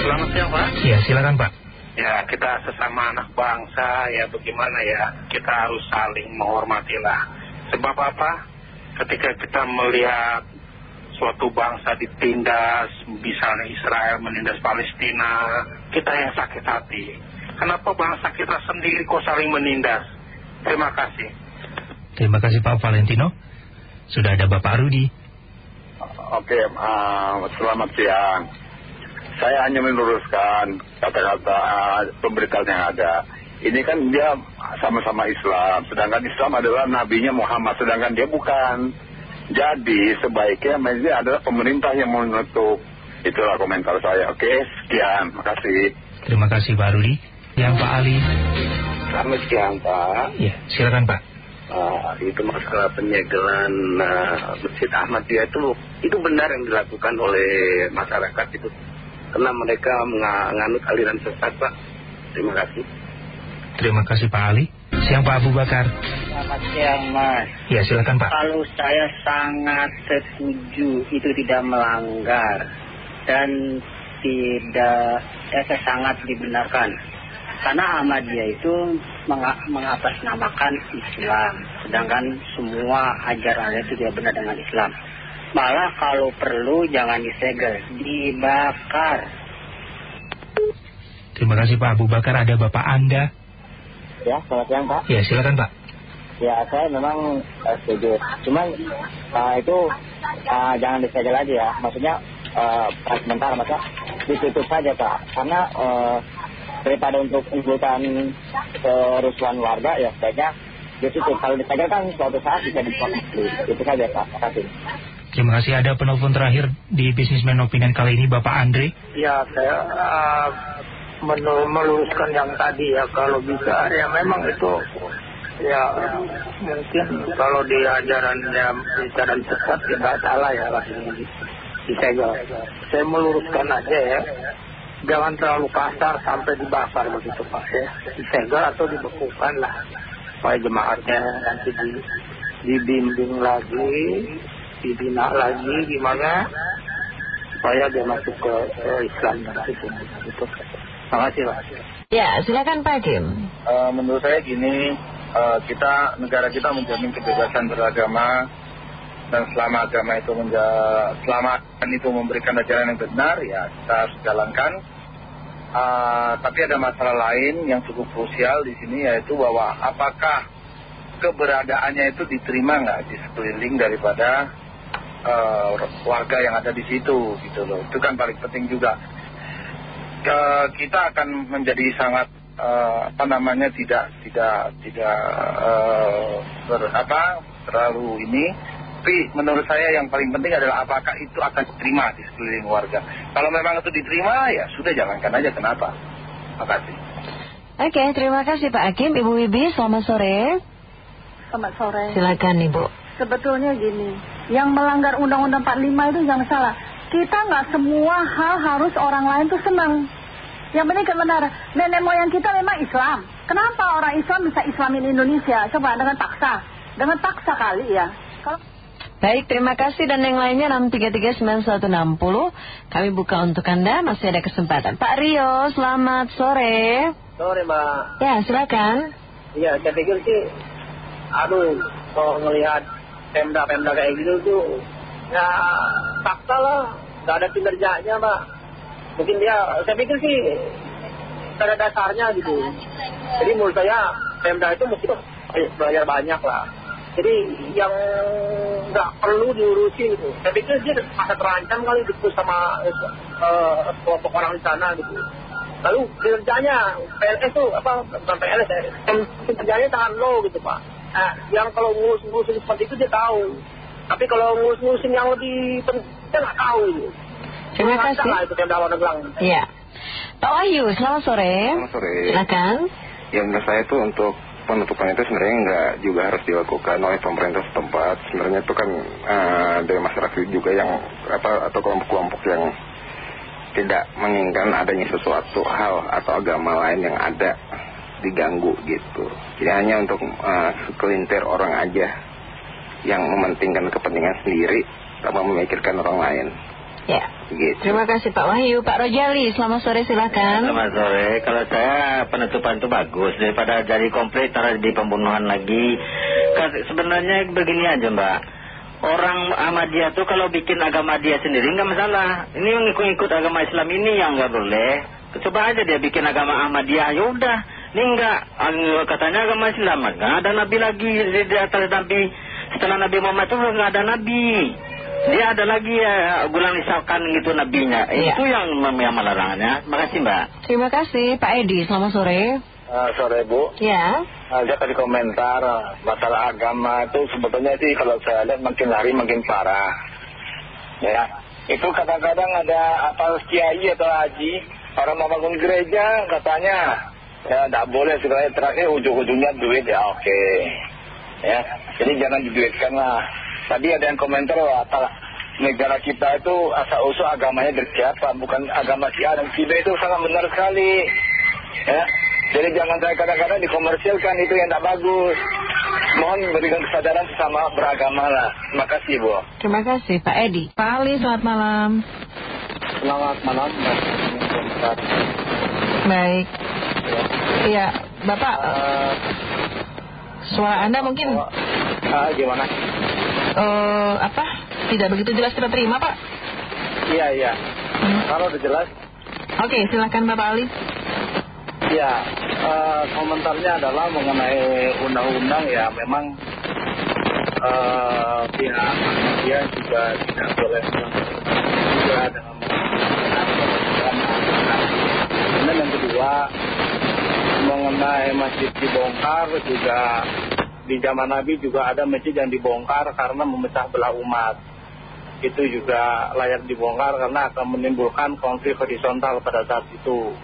Selamat siang Pak. Ya, silakan Pak. Ya, kita sesama anak bangsa ya bagaimana ya kita harus saling menghormati lah. Sebab apa? Ketika kita melihat suatu bangsa ditindas, misalnya Israel menindas Palestina, kita yang sakit hati. Kenapa bangsa kita sendiri kok saling menindas? Terima kasih. Terima kasih Pak Valentino. Sudah ada Bapak Rudi. Oke, uh, selamat siang. Saya hanya meluruskan kata-kata uh, pemberitaan yang ada. Ini kan dia sama-sama Islam, sedangkan Islam adalah nabinya Muhammad, sedangkan dia bukan. Jadi sebaiknya ini adalah pemerintah yang menutup. Itulah komentar saya. Oke, sekian. Terima kasih. Terima kasih Pak Rudi. Yang Pak Ali. Selamat siang Pak. Ya, silakan Pak. Uh, itu masalah penyegelan uh, Masjid Ahmadiyah itu itu benar yang dilakukan oleh masyarakat itu karena mereka menganut aliran sesat Pak. Terima kasih. Terima kasih Pak Ali. Siang Pak Abu Bakar. Selamat siang Mas. Ya silakan Pak. Kalau saya sangat setuju itu tidak melanggar dan tidak, ya saya sangat dibenarkan. Karena Ahmadiyah itu mengatasnamakan Islam, sedangkan semua ajaran itu tidak benar dengan Islam. Malah kalau perlu jangan disegel, dibakar. Terima kasih Pak Abu Bakar. Ada Bapak Anda. Ya, selamat siang Pak. Ya, silakan Pak. Ya, saya memang uh, setuju. Cuman uh, itu uh, jangan disegel aja ya. Maksudnya uh, sementara masa ditutup saja Pak. Karena uh, daripada untuk menimbulkan kerusuhan warga ya sebaiknya ditutup. Kalau disegel kan suatu saat bisa diproteksi. Itu saja Pak. Terima kasih. Terima kasih. Ada penelpon terakhir di Businessman Opinion kali ini Bapak Andre. Ya, saya uh, meluruskan yang tadi ya. Kalau bisa ya memang itu ya mungkin kalau di ajaran sesat ya nggak salah ya lah ini. Saya meluruskan aja ya. Jangan terlalu kasar sampai dibakar begitu Pak ya. Disegel atau dibekukan lah. Supaya jemaatnya nanti di, dibimbing lagi, dibina lagi gimana supaya dia masuk ke, ke Islam dan itu. Gitu. Terima kasih Pak. Ya, silakan Pak Kim. Uh, menurut saya gini, uh, kita negara kita menjamin kebebasan beragama dan selama agama itu menja selama itu memberikan ajaran yang benar ya kita harus jalankan. Uh, tapi ada masalah lain yang cukup krusial di sini yaitu bahwa apakah keberadaannya itu diterima nggak di sekeliling daripada uh, warga yang ada di situ gitu loh. Itu kan paling penting juga. Uh, kita akan menjadi sangat uh, apa namanya tidak tidak tidak uh, ber, apa terlalu ini. Tapi menurut saya yang paling penting adalah apakah itu akan diterima di sekeliling warga. Kalau memang itu diterima ya sudah jalankan aja. Kenapa? Terima kasih. Oke terima kasih Pak Hakim. Ibu Wibi selamat sore. Selamat sore. Silakan Ibu. Sebetulnya gini Yang melanggar Undang-Undang 45 itu jangan salah Kita nggak semua hal harus orang lain tuh senang yang penting kebenaran. Nenek moyang kita memang Islam. Kenapa orang Islam bisa Islamin Indonesia? Coba dengan paksa. Dengan paksa kali ya. Kalau... Baik, terima kasih dan yang lainnya 6339160. Kami buka untuk Anda, masih ada kesempatan. Pak Rio, selamat sore. Sore, Mbak. Ya, silakan. Iya, saya pikir sih, aduh, kalau melihat pemda-pemda kayak gitu tuh, ya paksa lah, nggak ada kinerjanya, Mbak mungkin dia saya pikir sih pada dasarnya gitu. Jadi menurut saya Pemda itu mesti belajar banyak lah. Jadi yang nggak perlu diurusin gitu saya pikir dia masa terancam kali gitu sama uh, orang di sana gitu. Lalu kerjanya PLS tuh apa bukan PLS ya kerjanya tangan lo gitu pak nah, yang kalau ngurus-ngurusin seperti itu dia tahu tapi kalau ngurus-ngurusin yang lebih penting dia nggak tahu gitu Terima kasih. Iya. Pak Wahyu, selamat sore. Selamat sore. Silakan. Ya menurut saya itu untuk penutupan itu sebenarnya nggak juga harus dilakukan oleh pemerintah setempat. Sebenarnya itu kan uh, dari masyarakat juga yang apa atau kelompok-kelompok yang tidak menginginkan adanya sesuatu hal atau agama lain yang ada diganggu gitu. Jadi hanya untuk uh, sekelintir orang aja yang mementingkan kepentingan sendiri tanpa memikirkan orang lain. Ya. Terima kasih Pak Wahyu. Pak Rojali, selamat sore silakan. Selamat sore. Kalau saya penutupan itu bagus daripada jadi komplit taruh di pembunuhan lagi. Sebenarnya begini aja Mbak. Orang Ahmadiyah tuh kalau bikin agama dia sendiri nggak masalah. Ini mengikut-ikut agama Islam ini yang nggak boleh. Coba aja dia bikin agama Ahmadiyah, ya udah. Ini enggak, katanya agama Islam, nggak ada nabi lagi di atas nabi. Setelah Nabi Muhammad itu nggak ada nabi. Dia ada lagi ya gulang misalkan gitu nabinya. Iya. Itu yang yang melarangannya. Terima kasih Mbak. Terima kasih Pak Edi, selamat sore. Uh, sore Bu. Ya. Ada tadi komentar masalah agama itu sebetulnya sih kalau saya lihat makin hari makin parah. Ya, itu kadang-kadang ada apa kiai atau haji orang mau bangun gereja katanya ya tidak boleh sebenarnya terakhir ujung-ujungnya duit ya oke. Ya, jadi jangan diduitkan lah. Tadi ada yang komentar apa negara kita itu asal usul agamanya dari siapa, bukan agama si A dan si B itu sangat benar sekali. Ya, jadi jangan saya kadang-kadang dikomersilkan itu yang tidak bagus. Mohon berikan kesadaran sesama beragama lah. Terima kasih Bu. Terima kasih Pak Edi. Pak Ali, selamat malam. Selamat malam Mbak. Baik. Iya, Bapak. Uh, suara Anda mungkin. Uh, gimana? Uh, apa? Tidak begitu jelas kita terima Pak? Iya, iya. Hmm. Kalau udah jelas. Oke, silakan Bapak Ali. Ya, uh, komentarnya adalah mengenai undang-undang ya memang uh, pihak juga tidak boleh juga dengan Kemudian yang kedua mengenai masjid dibongkar juga di zaman Nabi juga ada masjid yang dibongkar karena memecah belah umat. Itu juga layak dibongkar karena akan menimbulkan konflik horizontal pada saat itu.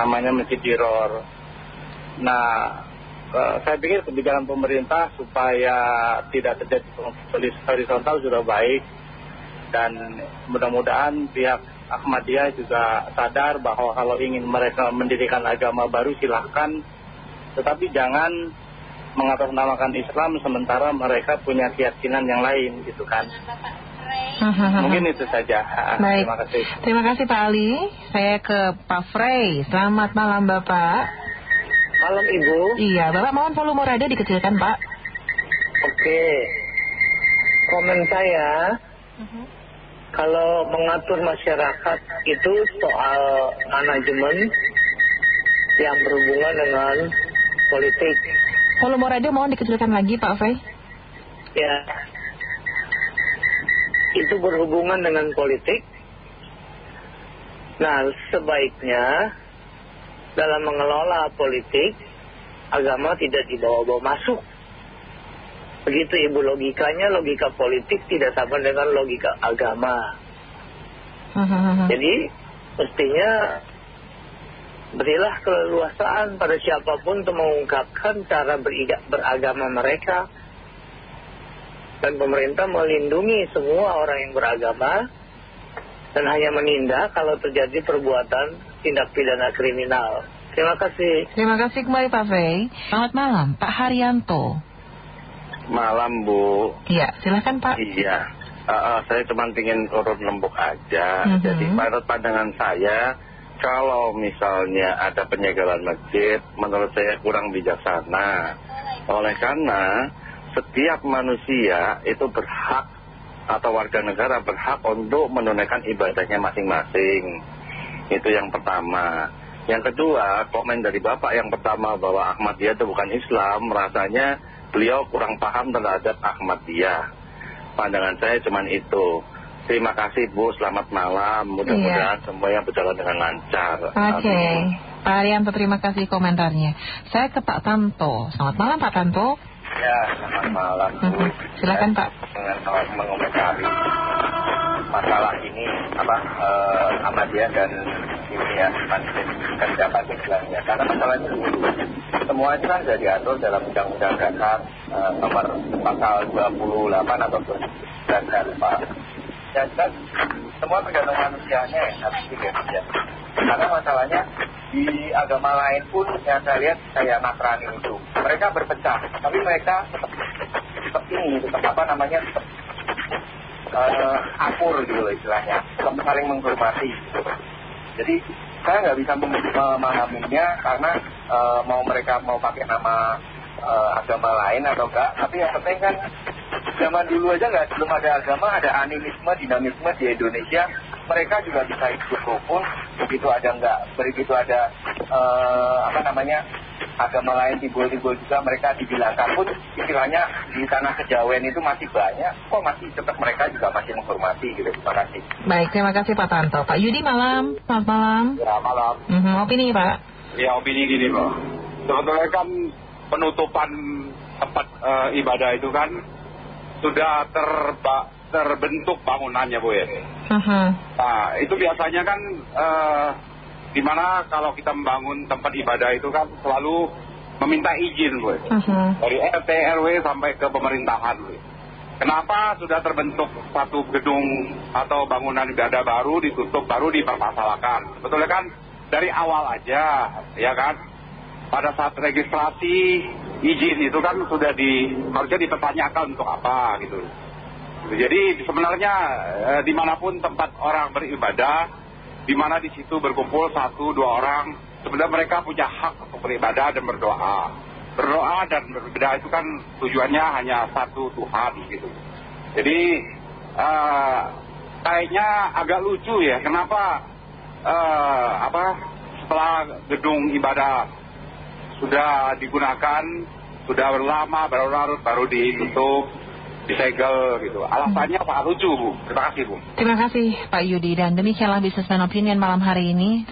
Namanya masjid diror. Nah, saya pikir kebijakan pemerintah supaya tidak terjadi konflik horizontal sudah baik. Dan mudah-mudahan pihak Ahmadiyah juga sadar bahwa kalau ingin mereka mendirikan agama baru silahkan. Tetapi jangan mengatasnamakan Islam sementara mereka punya keyakinan yang lain gitu kan. Mungkin itu saja. Baik. Terima kasih. Terima kasih Pak Ali. Saya ke Pak Frey. Selamat malam Bapak. Malam Ibu. Iya, Bapak mohon volume radio dikecilkan Pak. Oke. Komen saya, kalau mengatur masyarakat itu soal manajemen yang berhubungan dengan politik. Volume radio mohon dikecilkan lagi Pak Frey. Ya, itu berhubungan dengan politik. Nah, sebaiknya dalam mengelola politik, agama tidak dibawa-bawa masuk. Begitu ibu logikanya, logika politik tidak sama dengan logika agama. Jadi, mestinya berilah keleluasaan pada siapa pun untuk mengungkapkan cara beragama mereka dan pemerintah melindungi semua orang yang beragama dan hanya menindak kalau terjadi perbuatan tindak pidana kriminal. Terima kasih. Terima kasih kembali Pak Frey. Selamat malam, Pak Haryanto. Malam Bu. Iya, silakan Pak. Iya, uh, uh, saya cuma ingin urut lembuk aja. Mhm. Jadi menurut pandangan saya, kalau misalnya ada penyegelan masjid, menurut saya kurang bijaksana. Oleh karena setiap manusia itu berhak atau warga negara berhak untuk menunaikan ibadahnya masing-masing. Itu yang pertama. Yang kedua, komen dari Bapak yang pertama bahwa Ahmadiyah itu bukan Islam, rasanya beliau kurang paham terhadap Ahmadiyah. Pandangan saya cuma itu. Terima kasih Bu, selamat malam. Mudah-mudahan semuanya berjalan dengan lancar. Oke, Pak Haryanto terima kasih komentarnya. Saya ke Pak Tanto. Selamat malam Pak Tanto. Ya, selamat malam Bu. Silakan Pak. Dengan mengomentari masalah ini apa eh, Ahmadiyah dan ini ya kan dapat istilahnya karena masalahnya dulu semua itu kan sudah diatur dalam undang-undang dasar eh, nomor pasal 28 atau 29 dan Pak ya kan semua tergantung manusianya ya harus ya karena masalahnya di agama lain pun yang saya lihat kayak Nasrani itu mereka berpecah tapi mereka tetap tetap ini tetap apa namanya tetap eh, akur gitu loh istilahnya, saling menghormati. Jadi saya nggak bisa memahaminya karena eh, mau mereka mau pakai nama eh, agama lain atau enggak, tapi yang penting kan zaman dulu aja nggak belum ada agama, ada animisme, dinamisme di Indonesia, mereka juga bisa ikut rukun, begitu ada nggak, begitu ada eh, apa namanya agama lain timbul-timbul juga mereka dibilangkan pun istilahnya di tanah kejawen itu masih banyak kok masih tetap mereka juga masih menghormati gitu terima kasih Baik, terima kasih Pak Tanto. Pak Yudi malam, selamat malam. ya malam Mhm, opini Pak. Ya opini gini Pak. Sebetulnya kan penutupan tempat eh, ibadah itu kan Sudah terba, terbentuk bangunannya Bu ya. Mhm. Nah itu biasanya kan eh, Di mana kalau kita membangun tempat ibadah itu kan selalu meminta izin Bu Mhm. Dari RT RW sampai ke pemerintahan Bu Kenapa sudah terbentuk satu gedung atau bangunan ibadah baru ditutup baru dipermasalahkan? Sebetulnya kan dari awal aja ya kan? Pada saat registrasi izin itu kan sudah di harusnya dipertanyakan untuk apa gitu. Jadi sebenarnya eh, di mana pun tempat orang beribadah di mana di situ berkumpul satu dua orang sebenarnya mereka punya hak untuk beribadah dan berdoa. Berdoa dan beribadah itu kan tujuannya hanya satu Tuhan gitu. Jadi eh, kayaknya agak lucu ya kenapa apa setelah gedung ibadah sudah digunakan sudah berlama baru larut baru ditutup disegel gitu. Alasannya apa lucu bu. Terima kasih bu. Terima kasih Pak Yudi. Dan demikianlah Businessman Opinion malam hari ini.